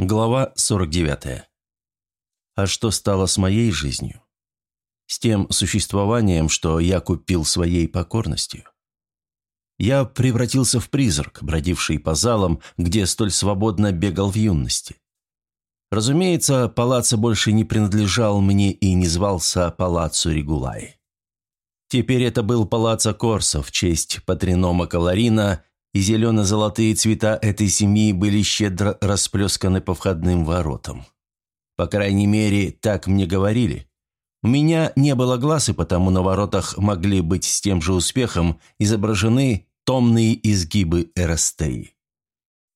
Глава 49. А что стало с моей жизнью? С тем существованием, что я купил своей покорностью? Я превратился в призрак, бродивший по залам, где столь свободно бегал в юности. Разумеется, палаццо больше не принадлежал мне и не звался Палаццо Регулай. Теперь это был Палаццо Корсо в честь патринома Каларина и зелено-золотые цвета этой семьи были щедро расплесканы по входным воротам. По крайней мере, так мне говорили. У меня не было глаз, и потому на воротах могли быть с тем же успехом изображены томные изгибы Эрастеи.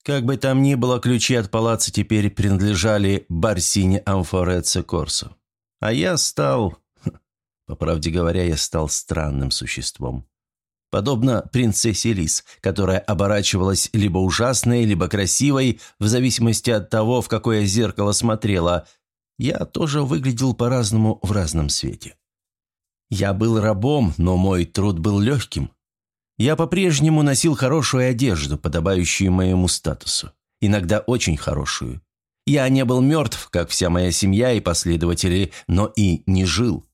Как бы там ни было, ключи от палаца теперь принадлежали Барсине Амфореце Корсо. А я стал... По правде говоря, я стал странным существом. Подобно принцессе Лис, которая оборачивалась либо ужасной, либо красивой, в зависимости от того, в какое зеркало смотрела, я тоже выглядел по-разному в разном свете. Я был рабом, но мой труд был легким. Я по-прежнему носил хорошую одежду, подобающую моему статусу. Иногда очень хорошую. Я не был мертв, как вся моя семья и последователи, но и не жил.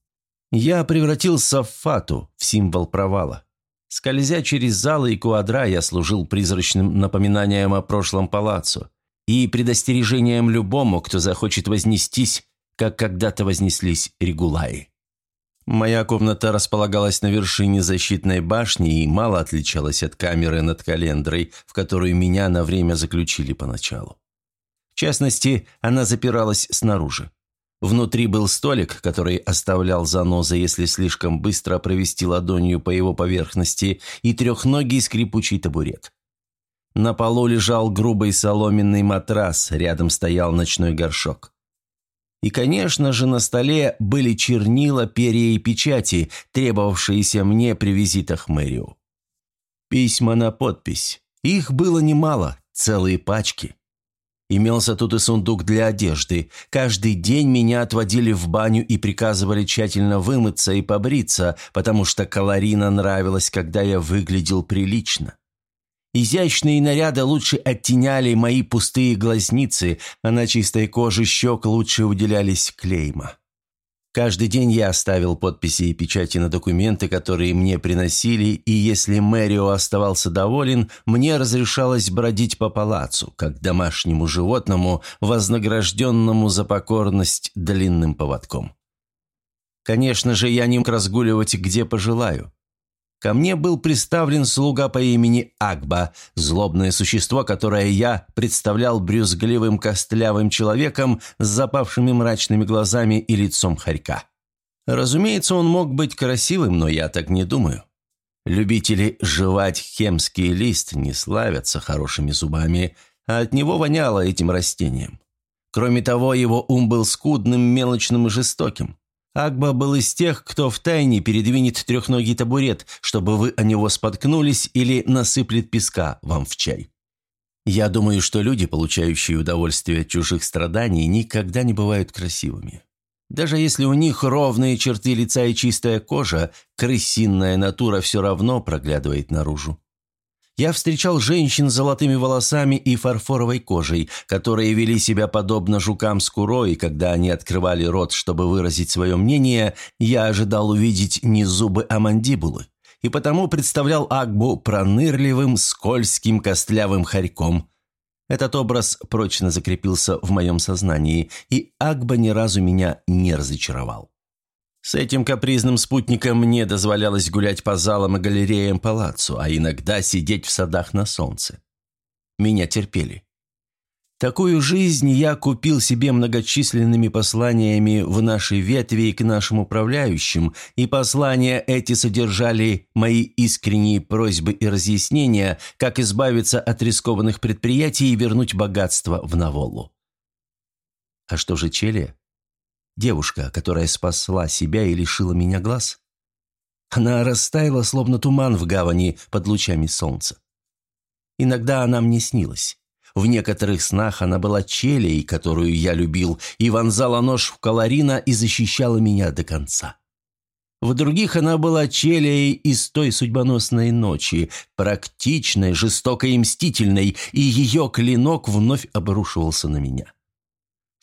Я превратился в фату, в символ провала. Скользя через залы и куадра, я служил призрачным напоминанием о прошлом палаццо и предостережением любому, кто захочет вознестись, как когда-то вознеслись регулаи. Моя комната располагалась на вершине защитной башни и мало отличалась от камеры над календрой, в которую меня на время заключили поначалу. В частности, она запиралась снаружи. Внутри был столик, который оставлял заноза, если слишком быстро провести ладонью по его поверхности, и трехногий скрипучий табурет. На полу лежал грубый соломенный матрас, рядом стоял ночной горшок. И, конечно же, на столе были чернила, перья и печати, требовавшиеся мне при визитах мэрию. Письма на подпись. Их было немало, целые пачки. Имелся тут и сундук для одежды. Каждый день меня отводили в баню и приказывали тщательно вымыться и побриться, потому что Каларина нравилась, когда я выглядел прилично. Изящные наряды лучше оттеняли мои пустые глазницы, а на чистой коже щек лучше уделялись клейма. Каждый день я оставил подписи и печати на документы, которые мне приносили, и если Мэрио оставался доволен, мне разрешалось бродить по палацу, как домашнему животному, вознагражденному за покорность длинным поводком. Конечно же, я не мог разгуливать где пожелаю. Ко мне был представлен слуга по имени Агба, злобное существо, которое я представлял брюзгливым костлявым человеком с запавшими мрачными глазами и лицом хорька. Разумеется, он мог быть красивым, но я так не думаю. Любители жевать хемский лист не славятся хорошими зубами, а от него воняло этим растением. Кроме того, его ум был скудным, мелочным и жестоким. Агба был из тех, кто втайне передвинет трехногий табурет, чтобы вы о него споткнулись или насыплет песка вам в чай. Я думаю, что люди, получающие удовольствие от чужих страданий, никогда не бывают красивыми. Даже если у них ровные черты лица и чистая кожа, крысиная натура все равно проглядывает наружу. Я встречал женщин с золотыми волосами и фарфоровой кожей, которые вели себя подобно жукам с курой, когда они открывали рот, чтобы выразить свое мнение, я ожидал увидеть не зубы, а мандибулы. И потому представлял Агбу пронырливым, скользким, костлявым хорьком. Этот образ прочно закрепился в моем сознании, и Агба ни разу меня не разочаровал. С этим капризным спутником мне дозволялось гулять по залам и галереям палаццо, а иногда сидеть в садах на солнце. Меня терпели. Такую жизнь я купил себе многочисленными посланиями в нашей ветви к нашим управляющим, и послания эти содержали мои искренние просьбы и разъяснения, как избавиться от рискованных предприятий и вернуть богатство в Наволу. А что же Челия? Девушка, которая спасла себя и лишила меня глаз? Она растаяла, словно туман в гавани под лучами солнца. Иногда она мне снилась. В некоторых снах она была челей, которую я любил, и вонзала нож в колорина и защищала меня до конца. В других она была челей из той судьбоносной ночи, практичной, жестокой и мстительной, и ее клинок вновь обрушивался на меня.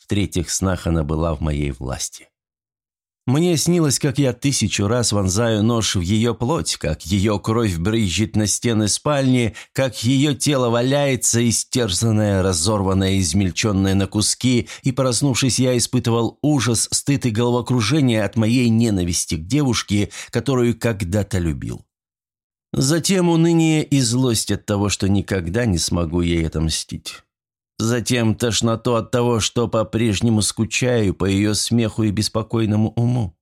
В третьих снах она была в моей власти. Мне снилось, как я тысячу раз вонзаю нож в ее плоть, как ее кровь брызжет на стены спальни, как ее тело валяется, истерзанное, разорванное, измельченное на куски, и, проснувшись, я испытывал ужас, стыд и головокружение от моей ненависти к девушке, которую когда-то любил. Затем уныние и злость от того, что никогда не смогу ей отомстить. Затем тошноту от того, что по-прежнему скучаю по ее смеху и беспокойному уму.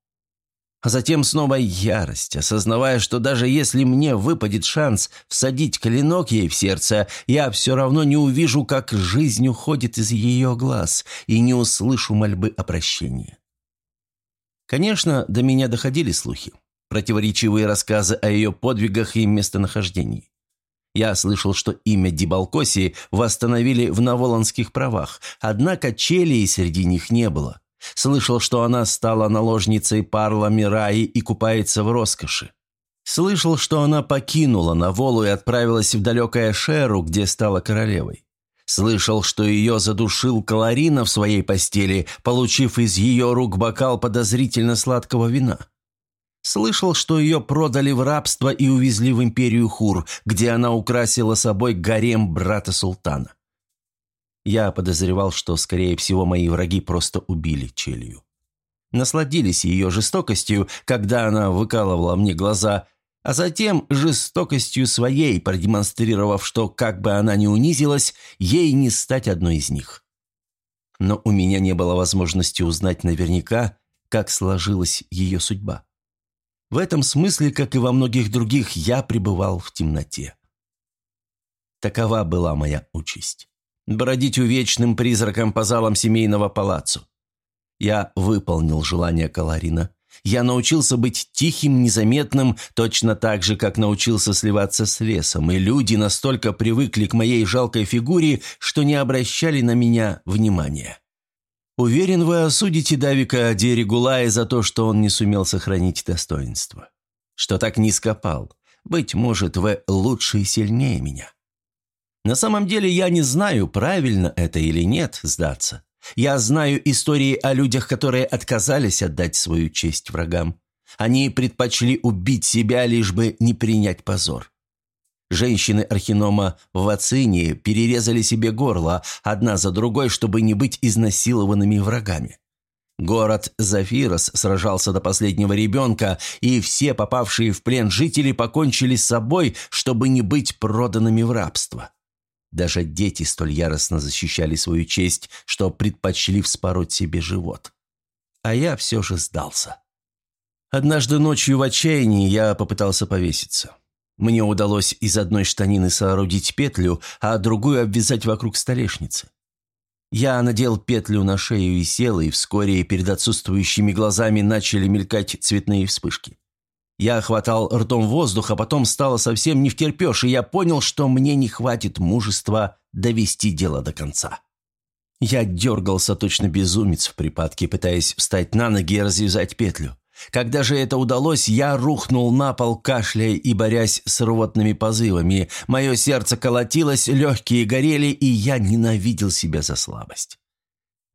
А затем снова ярость, осознавая, что даже если мне выпадет шанс всадить клинок ей в сердце, я все равно не увижу, как жизнь уходит из ее глаз, и не услышу мольбы о прощении. Конечно, до меня доходили слухи, противоречивые рассказы о ее подвигах и местонахождении. Я слышал, что имя Дибалкоси восстановили в наволонских правах, однако челии среди них не было. Слышал, что она стала наложницей Парла Мираи и купается в роскоши. Слышал, что она покинула Наволу и отправилась в далекое Шеру, где стала королевой. Слышал, что ее задушил Каларина в своей постели, получив из ее рук бокал подозрительно сладкого вина. Слышал, что ее продали в рабство и увезли в империю Хур, где она украсила собой гарем брата султана. Я подозревал, что, скорее всего, мои враги просто убили Челью. Насладились ее жестокостью, когда она выкалывала мне глаза, а затем жестокостью своей, продемонстрировав, что, как бы она ни унизилась, ей не стать одной из них. Но у меня не было возможности узнать наверняка, как сложилась ее судьба. В этом смысле, как и во многих других, я пребывал в темноте. Такова была моя участь. Бродить увечным призраком по залам семейного палацу. Я выполнил желание Каларина. Я научился быть тихим, незаметным, точно так же, как научился сливаться с лесом, и люди настолько привыкли к моей жалкой фигуре, что не обращали на меня внимания. Уверен, вы осудите Давика Дерегулая за то, что он не сумел сохранить достоинство. Что так низко пал. Быть может, вы лучше и сильнее меня. На самом деле я не знаю, правильно это или нет, сдаться. Я знаю истории о людях, которые отказались отдать свою честь врагам. Они предпочли убить себя, лишь бы не принять позор. Женщины Архинома в Ацинии перерезали себе горло, одна за другой, чтобы не быть изнасилованными врагами. Город Зафирос сражался до последнего ребенка, и все попавшие в плен жители покончили с собой, чтобы не быть проданными в рабство. Даже дети столь яростно защищали свою честь, что предпочли вспороть себе живот. А я все же сдался. Однажды ночью в отчаянии я попытался повеситься. Мне удалось из одной штанины соорудить петлю, а другую обвязать вокруг столешницы. Я надел петлю на шею и сел, и вскоре перед отсутствующими глазами начали мелькать цветные вспышки. Я хватал ртом воздух, а потом стало совсем не втерпешь, и я понял, что мне не хватит мужества довести дело до конца. Я дергался точно безумец в припадке, пытаясь встать на ноги и развязать петлю. Когда же это удалось, я рухнул на пол, кашляя и борясь с рвотными позывами. Мое сердце колотилось, легкие горели, и я ненавидел себя за слабость.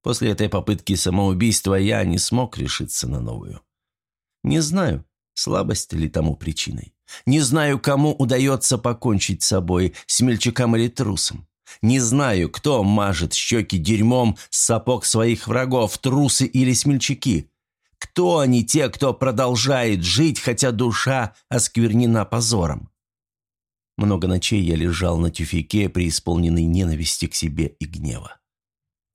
После этой попытки самоубийства я не смог решиться на новую. Не знаю, слабость ли тому причиной. Не знаю, кому удается покончить с собой, смельчакам или трусом. Не знаю, кто мажет щеки дерьмом с сапог своих врагов, трусы или смельчаки. Кто они те, кто продолжает жить, хотя душа осквернена позором? Много ночей я лежал на тюфяке, преисполненный ненависти к себе и гнева.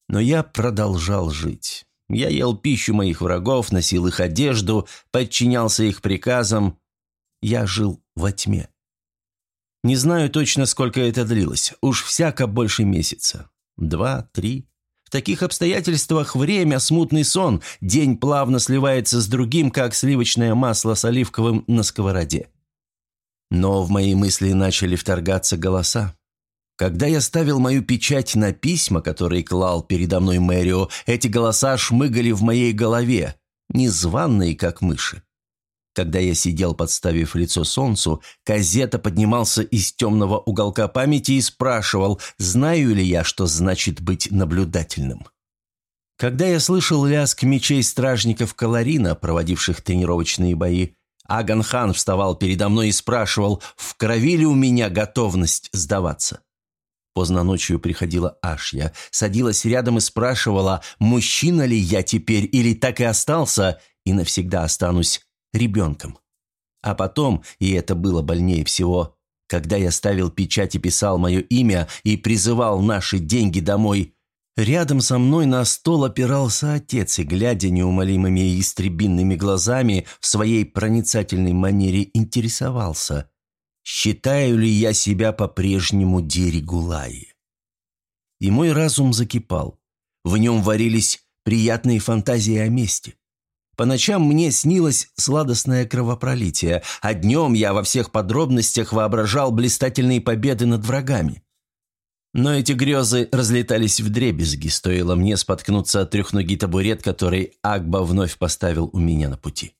Но я продолжал жить. Я ел пищу моих врагов, носил их одежду, подчинялся их приказам. Я жил во тьме. Не знаю точно, сколько это длилось. Уж всяко больше месяца. Два, три, таких обстоятельствах время – смутный сон, день плавно сливается с другим, как сливочное масло с оливковым на сковороде. Но в мои мысли начали вторгаться голоса. Когда я ставил мою печать на письма, которые клал передо мной Мэрио, эти голоса шмыгали в моей голове, незваные, как мыши. Когда я сидел, подставив лицо солнцу, Казета поднимался из темного уголка памяти и спрашивал, знаю ли я, что значит быть наблюдательным. Когда я слышал лязг мечей стражников Каларина, проводивших тренировочные бои, Аган-хан вставал передо мной и спрашивал, в крови ли у меня готовность сдаваться. Поздно ночью приходила Ашья, садилась рядом и спрашивала, мужчина ли я теперь или так и остался, и навсегда останусь ребенком. А потом, и это было больнее всего, когда я ставил печать и писал мое имя и призывал наши деньги домой, рядом со мной на стол опирался отец и, глядя неумолимыми истребинными глазами, в своей проницательной манере интересовался, считаю ли я себя по-прежнему Дерегулаи. И мой разум закипал. В нем варились приятные фантазии о мести. По ночам мне снилось сладостное кровопролитие, а днем я во всех подробностях воображал блистательные победы над врагами. Но эти грезы разлетались в дребезги, стоило мне споткнуться от трехногий табурет, который Агба вновь поставил у меня на пути.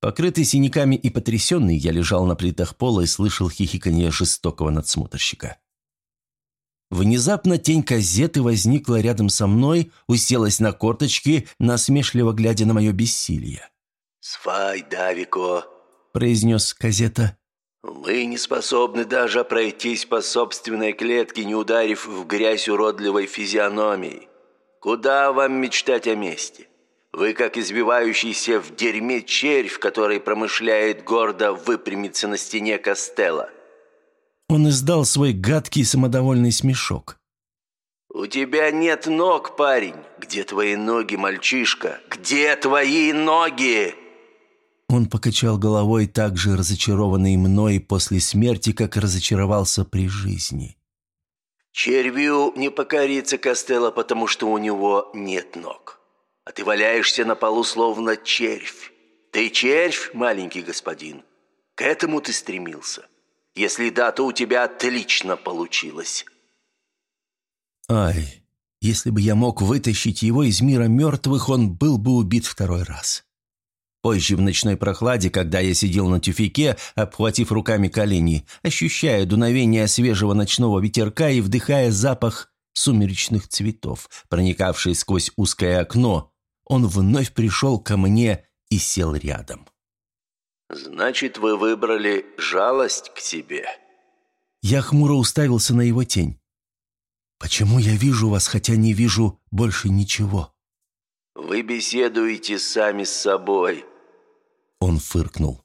Покрытый синяками и потрясенный, я лежал на плитах пола и слышал хихиканье жестокого надсмотрщика. Внезапно тень казеты возникла рядом со мной, уселась на корточки, насмешливо глядя на мое бессилие. «Свай, Давико», – произнес казета. «Вы не способны даже пройтись по собственной клетке, не ударив в грязь уродливой физиономией. Куда вам мечтать о мести? Вы как избивающийся в дерьме червь, который промышляет гордо выпрямиться на стене Костела». Он издал свой гадкий самодовольный смешок. «У тебя нет ног, парень. Где твои ноги, мальчишка? Где твои ноги?» Он покачал головой так же разочарованный мной после смерти, как разочаровался при жизни. «Червю не покорится Костелло, потому что у него нет ног. А ты валяешься на полу, словно червь. Ты червь, маленький господин. К этому ты стремился». Если да, то у тебя отлично получилось». «Ай, если бы я мог вытащить его из мира мертвых, он был бы убит второй раз». Позже в ночной прохладе, когда я сидел на тюфике, обхватив руками колени, ощущая дуновение свежего ночного ветерка и вдыхая запах сумеречных цветов, проникавший сквозь узкое окно, он вновь пришел ко мне и сел рядом. «Значит, вы выбрали жалость к себе?» Я хмуро уставился на его тень. «Почему я вижу вас, хотя не вижу больше ничего?» «Вы беседуете сами с собой». Он фыркнул.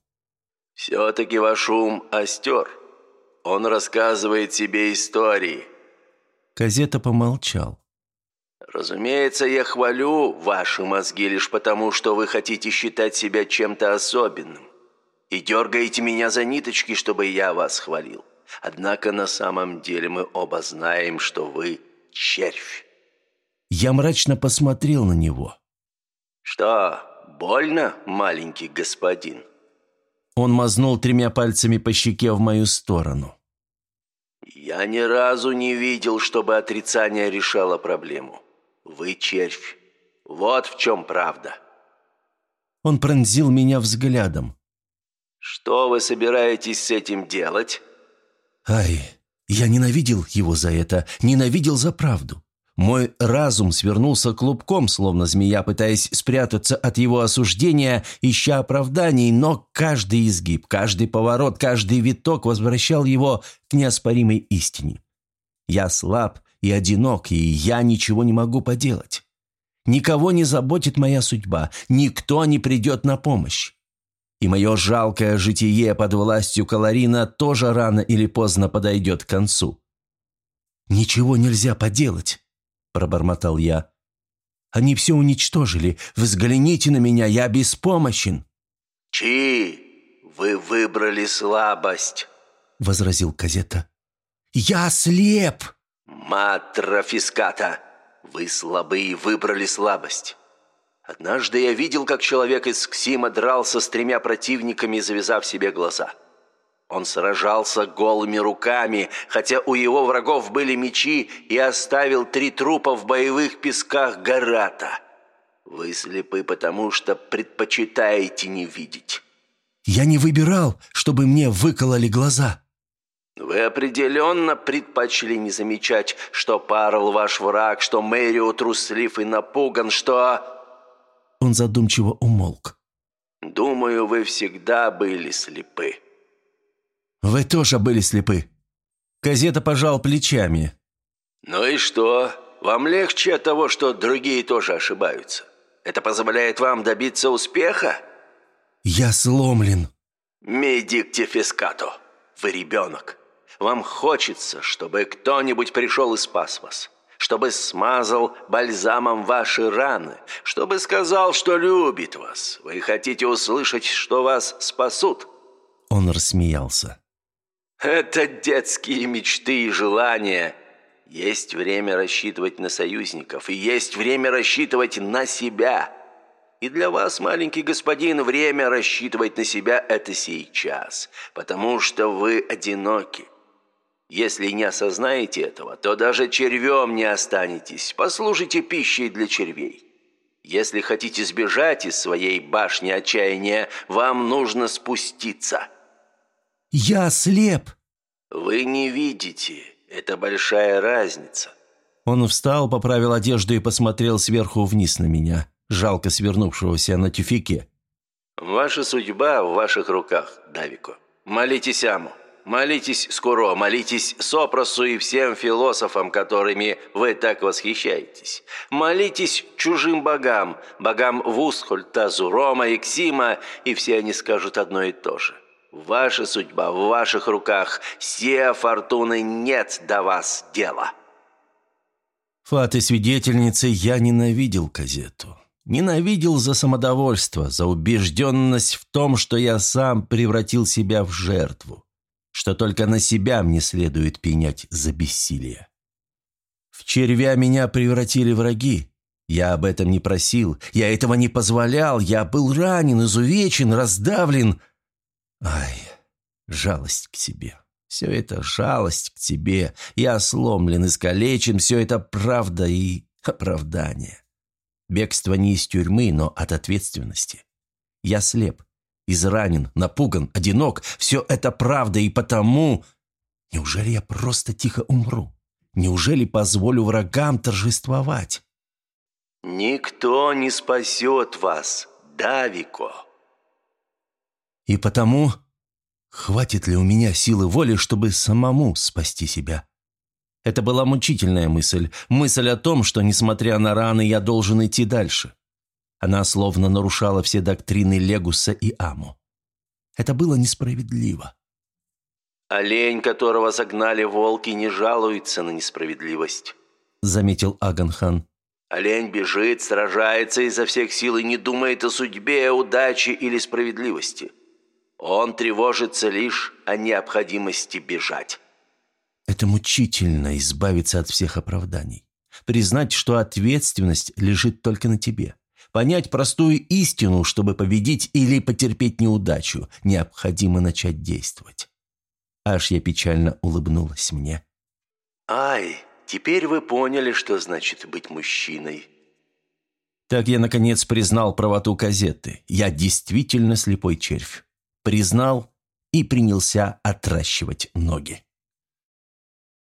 «Все-таки ваш ум остер. Он рассказывает себе истории». Казета помолчал. «Разумеется, я хвалю ваши мозги лишь потому, что вы хотите считать себя чем-то особенным и дергаете меня за ниточки, чтобы я вас хвалил. Однако на самом деле мы оба знаем, что вы червь». Я мрачно посмотрел на него. «Что, больно, маленький господин?» Он мазнул тремя пальцами по щеке в мою сторону. «Я ни разу не видел, чтобы отрицание решало проблему. Вы червь. Вот в чем правда». Он пронзил меня взглядом. «Что вы собираетесь с этим делать?» «Ай, я ненавидел его за это, ненавидел за правду. Мой разум свернулся клубком, словно змея, пытаясь спрятаться от его осуждения, ища оправданий, но каждый изгиб, каждый поворот, каждый виток возвращал его к неоспоримой истине. Я слаб и одинок, и я ничего не могу поделать. Никого не заботит моя судьба, никто не придет на помощь и мое жалкое житие под властью Каларина тоже рано или поздно подойдет к концу. «Ничего нельзя поделать», – пробормотал я. «Они все уничтожили. Взгляните на меня, я беспомощен». «Чи, вы выбрали слабость», – возразил Казета. «Я слеп!» «Матрофиската, вы слабы и выбрали слабость. Однажды я видел, как человек из Ксима дрался с тремя противниками, завязав себе глаза. Он сражался голыми руками, хотя у его врагов были мечи, и оставил три трупа в боевых песках Гарата. Вы слепы, потому что предпочитаете не видеть. «Я не выбирал, чтобы мне выкололи глаза». Вы определенно предпочли не замечать, что Парл ваш враг, что Мэрио труслив и напуган, что...» Он задумчиво умолк. «Думаю, вы всегда были слепы». «Вы тоже были слепы». Казета пожал плечами. «Ну и что? Вам легче от того, что другие тоже ошибаются? Это позволяет вам добиться успеха?» «Я сломлен». «Медикте фискато. Вы ребенок. Вам хочется, чтобы кто-нибудь пришел и спас вас, чтобы смазал бальзамом ваши раны, чтобы сказал, что любит вас. Вы хотите услышать, что вас спасут?» Он рассмеялся. «Это детские мечты и желания. Есть время рассчитывать на союзников, и есть время рассчитывать на себя. И для вас, маленький господин, время рассчитывать на себя – это сейчас, потому что вы одиноки. Если не осознаете этого, то даже червем не останетесь. Послужите пищей для червей. Если хотите сбежать из своей башни отчаяния, вам нужно спуститься. Я слеп. Вы не видите. Это большая разница. Он встал, поправил одежду и посмотрел сверху вниз на меня, жалко свернувшегося на тюфике. Ваша судьба в ваших руках, Давико. Молитесь Аму. Молитесь Скуро, молитесь Сопросу и всем философам, которыми вы так восхищаетесь. Молитесь чужим богам, богам Вусхольта, Зурома, Иксима, и все они скажут одно и то же. Ваша судьба в ваших руках, все фортуны нет до вас дела. Фаты свидетельницы я ненавидел Казету. Ненавидел за самодовольство, за убежденность в том, что я сам превратил себя в жертву что только на себя мне следует пенять за бессилие. В червя меня превратили враги. Я об этом не просил, я этого не позволял, я был ранен, изувечен, раздавлен. Ай, жалость к себе. Все это жалость к тебе. Я сломлен, искалечен, все это правда и оправдание. Бегство не из тюрьмы, но от ответственности. Я слеп, Изранен, напуган, одинок. Все это правда, и потому... Неужели я просто тихо умру? Неужели позволю врагам торжествовать? «Никто не спасет вас, Давико!» И потому... Хватит ли у меня силы воли, чтобы самому спасти себя? Это была мучительная мысль. Мысль о том, что, несмотря на раны, я должен идти дальше. Она словно нарушала все доктрины Легуса и Аму. Это было несправедливо. «Олень, которого загнали волки, не жалуется на несправедливость», — заметил Аганхан. «Олень бежит, сражается изо всех сил и не думает о судьбе, удаче или справедливости. Он тревожится лишь о необходимости бежать». Это мучительно избавиться от всех оправданий. Признать, что ответственность лежит только на тебе. Понять простую истину, чтобы победить или потерпеть неудачу, необходимо начать действовать. Аж я печально улыбнулась мне. «Ай, теперь вы поняли, что значит быть мужчиной». Так я, наконец, признал правоту газеты. Я действительно слепой червь. Признал и принялся отращивать ноги.